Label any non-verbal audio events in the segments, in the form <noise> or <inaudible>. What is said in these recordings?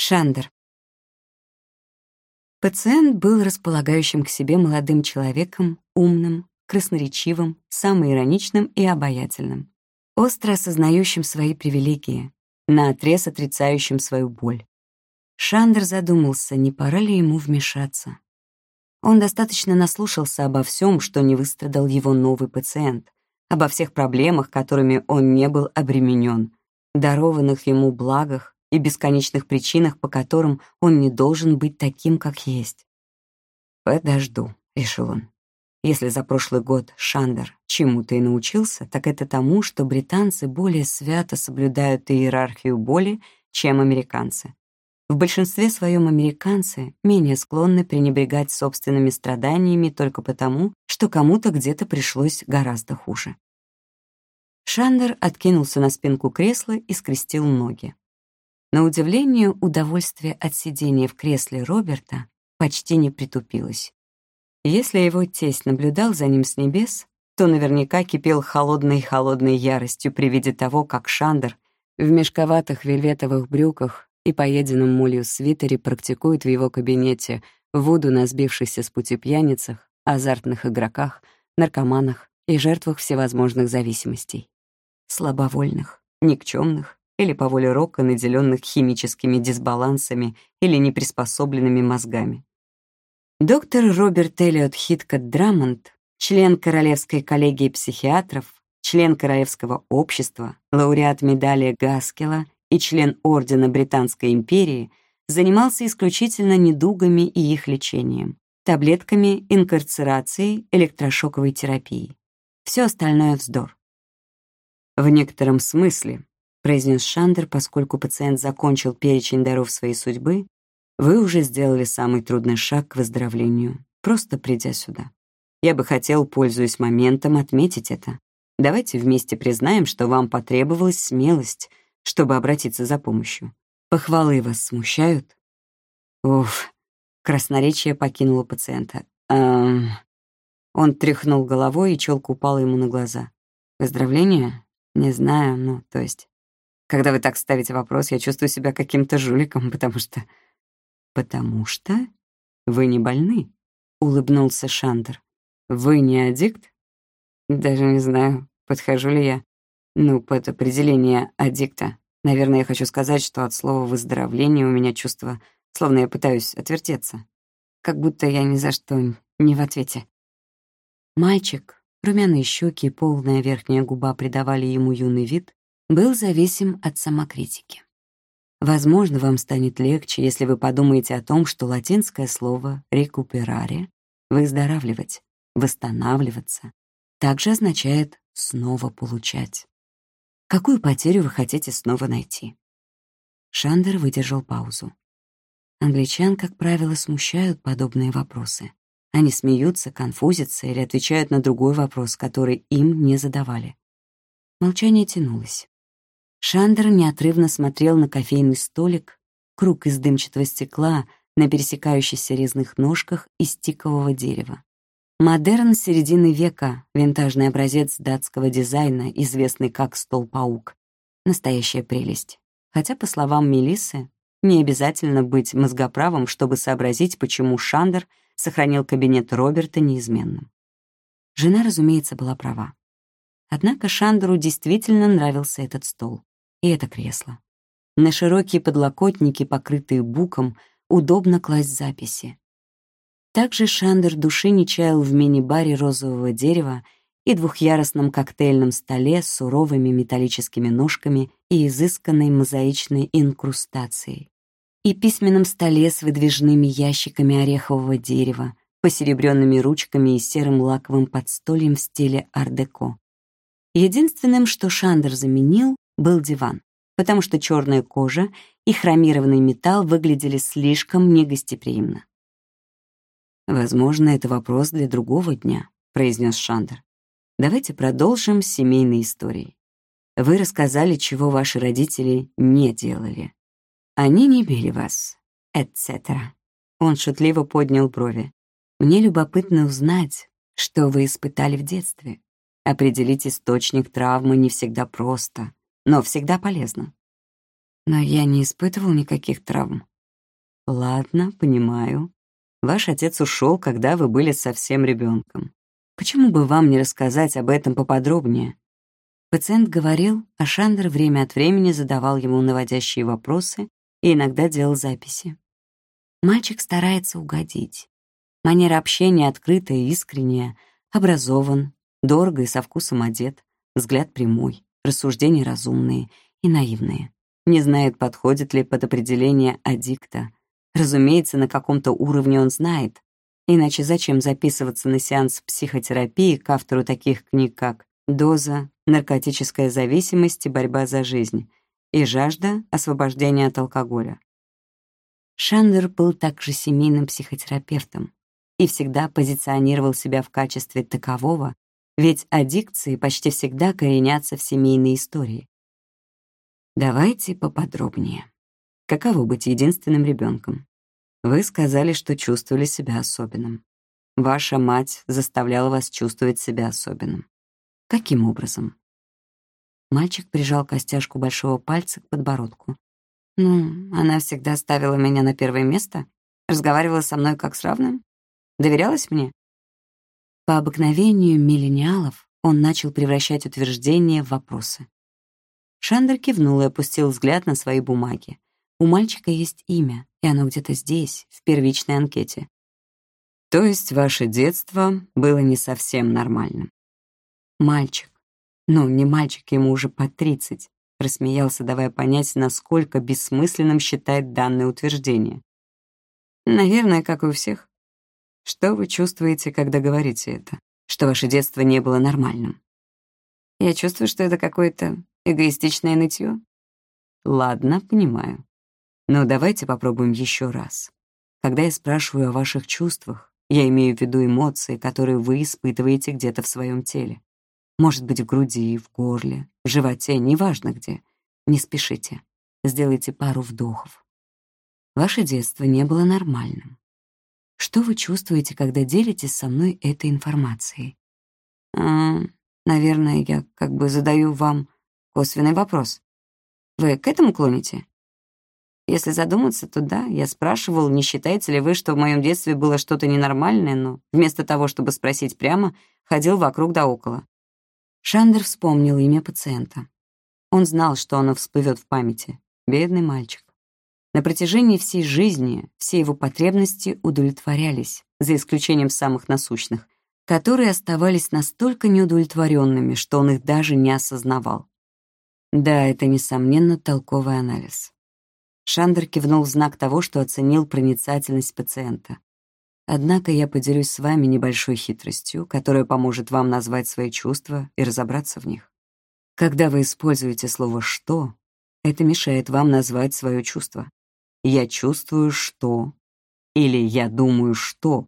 Шандер. Пациент был располагающим к себе молодым человеком, умным, красноречивым, самоироничным и обаятельным, остро осознающим свои привилегии, наотрез отрицающим свою боль. Шандер задумался, не пора ли ему вмешаться. Он достаточно наслушался обо всем, что не выстрадал его новый пациент, обо всех проблемах, которыми он не был обременен, дарованных ему благах и бесконечных причинах, по которым он не должен быть таким, как есть. «Подожду», — решил он. Если за прошлый год Шандер чему-то и научился, так это тому, что британцы более свято соблюдают иерархию боли, чем американцы. В большинстве своем американцы менее склонны пренебрегать собственными страданиями только потому, что кому-то где-то пришлось гораздо хуже. Шандер откинулся на спинку кресла и скрестил ноги. На удивление, удовольствие от сидения в кресле Роберта почти не притупилось. Если его тесть наблюдал за ним с небес, то наверняка кипел холодной-холодной яростью при виде того, как Шандер в мешковатых вельветовых брюках и поеденном молью свитере практикует в его кабинете вуду на сбившихся с пути пьяницах, азартных игроках, наркоманах и жертвах всевозможных зависимостей. Слабовольных, никчемных или по воле рока наделенных химическими дисбалансами или неприспособленными мозгами. Доктор Роберт Эллиот Хиткот Драмонт, член Королевской коллегии психиатров, член Королевского общества, лауреат медали Гаскела и член Ордена Британской империи, занимался исключительно недугами и их лечением, таблетками, инкарцерацией, электрошоковой терапией. Все остальное — вздор. «В некотором смысле», — произнес Шандер, поскольку пациент закончил перечень даров своей судьбы, «вы уже сделали самый трудный шаг к выздоровлению, просто придя сюда. Я бы хотел, пользуясь моментом, отметить это. Давайте вместе признаем, что вам потребовалась смелость, чтобы обратиться за помощью. Похвалы вас смущают? Уф, красноречие покинуло пациента. Эм... Он тряхнул головой, и челка упала ему на глаза. Поздравления? Не знаю, ну, то есть... Когда вы так ставите вопрос, я чувствую себя каким-то жуликом, <laughs> потому что... Потому что вы не больны, — улыбнулся Шандер. Вы не аддикт? Даже не знаю, подхожу ли я. Ну, под определение аддикта. Наверное, я хочу сказать, что от слова «выздоровление» у меня чувство, словно я пытаюсь отвертеться. Как будто я ни за что не в ответе. Мальчик, румяные щеки и полная верхняя губа придавали ему юный вид, был зависим от самокритики. Возможно, вам станет легче, если вы подумаете о том, что латинское слово «рекупераре» — «выздоравливать», «восстанавливаться» также означает «снова получать». Какую потерю вы хотите снова найти? Шандер выдержал паузу. Англичан, как правило, смущают подобные вопросы. Они смеются, конфузятся или отвечают на другой вопрос, который им не задавали. Молчание тянулось. Шандер неотрывно смотрел на кофейный столик, круг из дымчатого стекла на пересекающихся резных ножках из тикового дерева. Модерн середины века, винтажный образец датского дизайна, известный как «Стол-паук». Настоящая прелесть. Хотя, по словам Мелиссы, не обязательно быть мозгоправым, чтобы сообразить, почему Шандер сохранил кабинет Роберта неизменным. Жена, разумеется, была права. Однако Шандеру действительно нравился этот стол и это кресло. На широкие подлокотники, покрытые буком, удобно класть записи. Также Шандер души не чаял в мини-баре розового дерева и двухъярусном коктейльном столе с суровыми металлическими ножками и изысканной мозаичной инкрустацией, и письменном столе с выдвижными ящиками орехового дерева, посеребренными ручками и серым лаковым подстольем в стиле ар-деко. Единственным, что Шандер заменил, был диван, потому что черная кожа и хромированный металл выглядели слишком негостеприимно. «Возможно, это вопрос для другого дня», — произнес Шандер. «Давайте продолжим с семейной историей. Вы рассказали, чего ваши родители не делали. Они не били вас, etc. Он шутливо поднял брови. «Мне любопытно узнать, что вы испытали в детстве. Определить источник травмы не всегда просто, но всегда полезно. Но я не испытывал никаких травм. Ладно, понимаю. Ваш отец ушел, когда вы были совсем ребенком. Почему бы вам не рассказать об этом поподробнее? Пациент говорил, а Шандер время от времени задавал ему наводящие вопросы и иногда делал записи. Мальчик старается угодить. Манера общения открытая и искренняя, образован, дорого и со вкусом одет, взгляд прямой, рассуждения разумные и наивные. Не знает, подходит ли под определение аддикта. Разумеется, на каком-то уровне он знает. Иначе зачем записываться на сеанс психотерапии к автору таких книг, как «Доза», «Наркотическая зависимость и борьба за жизнь» и «Жажда освобождения от алкоголя». Шандер был также семейным психотерапевтом и всегда позиционировал себя в качестве такового, ведь аддикции почти всегда коренятся в семейной истории. Давайте поподробнее. Каково быть единственным ребенком? Вы сказали, что чувствовали себя особенным. Ваша мать заставляла вас чувствовать себя особенным. Каким образом? Мальчик прижал костяшку большого пальца к подбородку. Ну, она всегда ставила меня на первое место, разговаривала со мной как с равным, доверялась мне. По обыкновению миллениалов он начал превращать утверждения в вопросы. Шандер кивнул и опустил взгляд на свои бумаги. У мальчика есть имя, и оно где-то здесь, в первичной анкете. То есть ваше детство было не совсем нормальным. Мальчик. Ну, не мальчик, ему уже по тридцать. Рассмеялся, давая понять, насколько бессмысленным считает данное утверждение. Наверное, как и у всех. Что вы чувствуете, когда говорите это? Что ваше детство не было нормальным? Я чувствую, что это какое-то эгоистичное нытье. Ладно, понимаю. Но давайте попробуем еще раз. Когда я спрашиваю о ваших чувствах, я имею в виду эмоции, которые вы испытываете где-то в своем теле. Может быть, в груди, в горле, в животе, неважно где. Не спешите. Сделайте пару вдохов. Ваше детство не было нормальным. Что вы чувствуете, когда делитесь со мной этой информацией? А, наверное, я как бы задаю вам косвенный вопрос. Вы к этому клоните? Если задуматься, то да, я спрашивал, не считаете ли вы, что в моем детстве было что-то ненормальное, но вместо того, чтобы спросить прямо, ходил вокруг да около. Шандер вспомнил имя пациента. Он знал, что оно всплывет в памяти. Бедный мальчик. На протяжении всей жизни все его потребности удовлетворялись, за исключением самых насущных, которые оставались настолько неудовлетворенными, что он их даже не осознавал. Да, это, несомненно, толковый анализ. Шандер кивнул в знак того, что оценил проницательность пациента. Однако я поделюсь с вами небольшой хитростью, которая поможет вам назвать свои чувства и разобраться в них. Когда вы используете слово «что», это мешает вам назвать свое чувство. «Я чувствую, что» или «я думаю, что».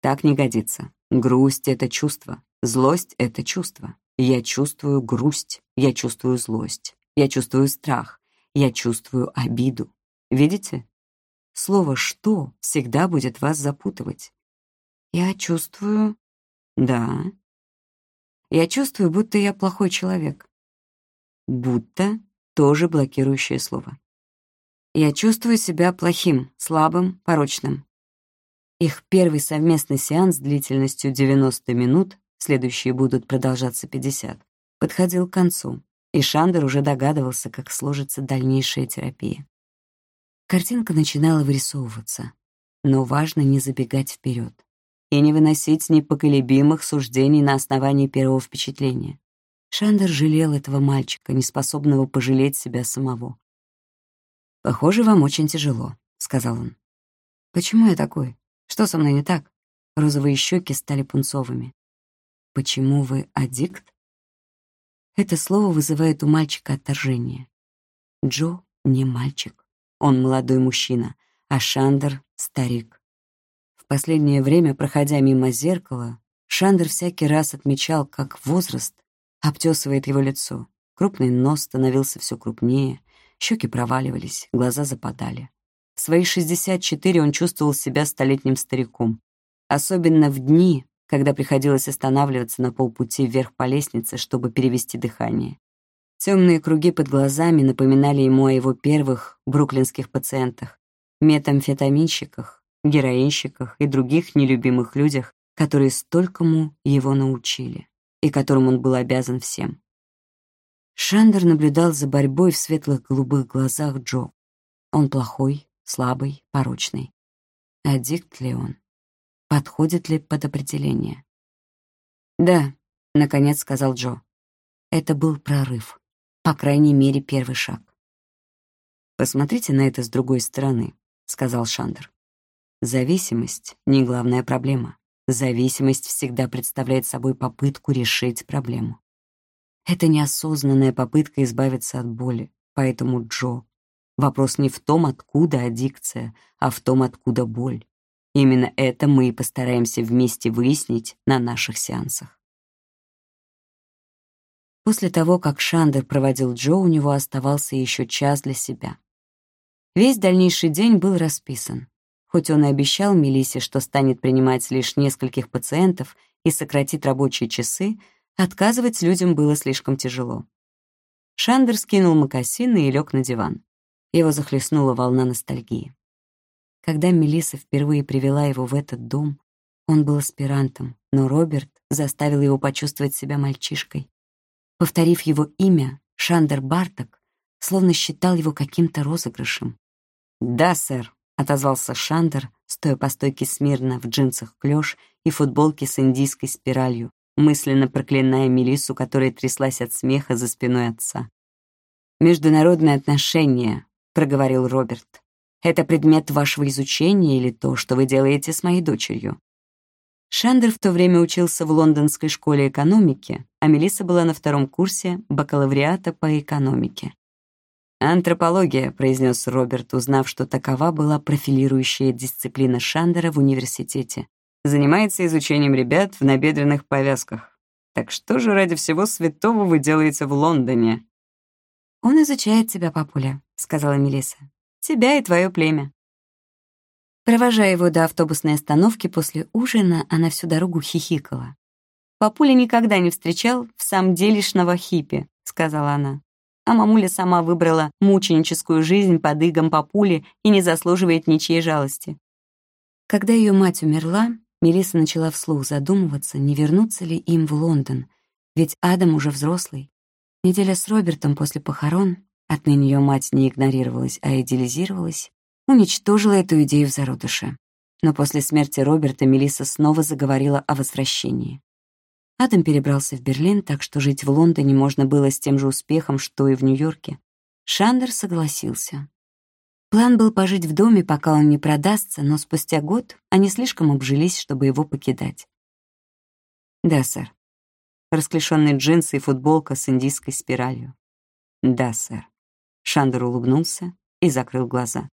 Так не годится. Грусть — это чувство, злость — это чувство. Я чувствую грусть, я чувствую злость, я чувствую страх, я чувствую обиду. Видите? Слово «что» всегда будет вас запутывать. Я чувствую... Да. Я чувствую, будто я плохой человек. Будто — тоже блокирующее слово. Я чувствую себя плохим, слабым, порочным. Их первый совместный сеанс длительностью 90 минут, следующие будут продолжаться 50, подходил к концу и Шандер уже догадывался, как сложится дальнейшая терапия. Картинка начинала вырисовываться, но важно не забегать вперед и не выносить непоколебимых суждений на основании первого впечатления. Шандер жалел этого мальчика, неспособного пожалеть себя самого. «Похоже, вам очень тяжело», — сказал он. «Почему я такой? Что со мной не так?» Розовые щеки стали пунцовыми. «Почему вы аддикт?» Это слово вызывает у мальчика отторжение. Джо не мальчик, он молодой мужчина, а Шандер — старик. В последнее время, проходя мимо зеркала, Шандер всякий раз отмечал, как возраст обтесывает его лицо. Крупный нос становился все крупнее, щеки проваливались, глаза западали. В свои 64 он чувствовал себя столетним стариком. Особенно в дни, когда приходилось останавливаться на полпути вверх по лестнице, чтобы перевести дыхание. Темные круги под глазами напоминали ему о его первых бруклинских пациентах, метамфетаминщиках, героинщиках и других нелюбимых людях, которые столькому его научили и которым он был обязан всем. Шандер наблюдал за борьбой в светлых голубых глазах Джо. Он плохой, слабый, порочный. Аддикт ли он? Подходит ли под определение? «Да», — наконец сказал Джо. Это был прорыв. По крайней мере, первый шаг. «Посмотрите на это с другой стороны», — сказал Шандер. «Зависимость — не главная проблема. Зависимость всегда представляет собой попытку решить проблему. Это неосознанная попытка избавиться от боли. Поэтому, Джо, вопрос не в том, откуда аддикция, а в том, откуда боль. Именно это мы и постараемся вместе выяснить на наших сеансах. После того, как Шандер проводил Джо, у него оставался еще час для себя. Весь дальнейший день был расписан. Хоть он и обещал Мелисе, что станет принимать лишь нескольких пациентов и сократит рабочие часы, отказывать людям было слишком тяжело. Шандер скинул мокасины и лег на диван. Его захлестнула волна ностальгии. Когда Мелиса впервые привела его в этот дом, он был аспирантом, но Роберт заставил его почувствовать себя мальчишкой. Повторив его имя, Шандер Барток словно считал его каким-то розыгрышем. «Да, сэр», — отозвался Шандер, стоя по стойке смирно в джинсах клёш и футболке с индийской спиралью, мысленно проклиная Мелиссу, которая тряслась от смеха за спиной отца. «Международные отношения», — проговорил Роберт. «Это предмет вашего изучения или то, что вы делаете с моей дочерью?» Шандер в то время учился в лондонской школе экономики, а Мелисса была на втором курсе бакалавриата по экономике. «Антропология», — произнес Роберт, узнав, что такова была профилирующая дисциплина Шандера в университете. «Занимается изучением ребят в набедренных повязках. Так что же ради всего святого вы делаете в Лондоне?» «Он изучает тебя, папуля», — сказала Мелисса. «Тебя и твое племя». Провожая его до автобусной остановки после ужина, она всю дорогу хихикала. «Папуля никогда не встречал в самом делешного хиппи», — сказала она. А мамуля сама выбрала мученическую жизнь под игом папули и не заслуживает ничьей жалости. Когда ее мать умерла, Мелисса начала вслух задумываться, не вернуться ли им в Лондон, ведь Адам уже взрослый. Неделя с Робертом после похорон, отныне ее мать не игнорировалась, а идеализировалась, уничтожила эту идею в зародыше. Но после смерти Роберта Мелисса снова заговорила о возвращении. Адам перебрался в Берлин, так что жить в Лондоне можно было с тем же успехом, что и в Нью-Йорке. Шандер согласился. План был пожить в доме, пока он не продастся, но спустя год они слишком обжились, чтобы его покидать. «Да, сэр». Расклешенные джинсы и футболка с индийской спиралью. «Да, сэр». Шандер улыбнулся и закрыл глаза.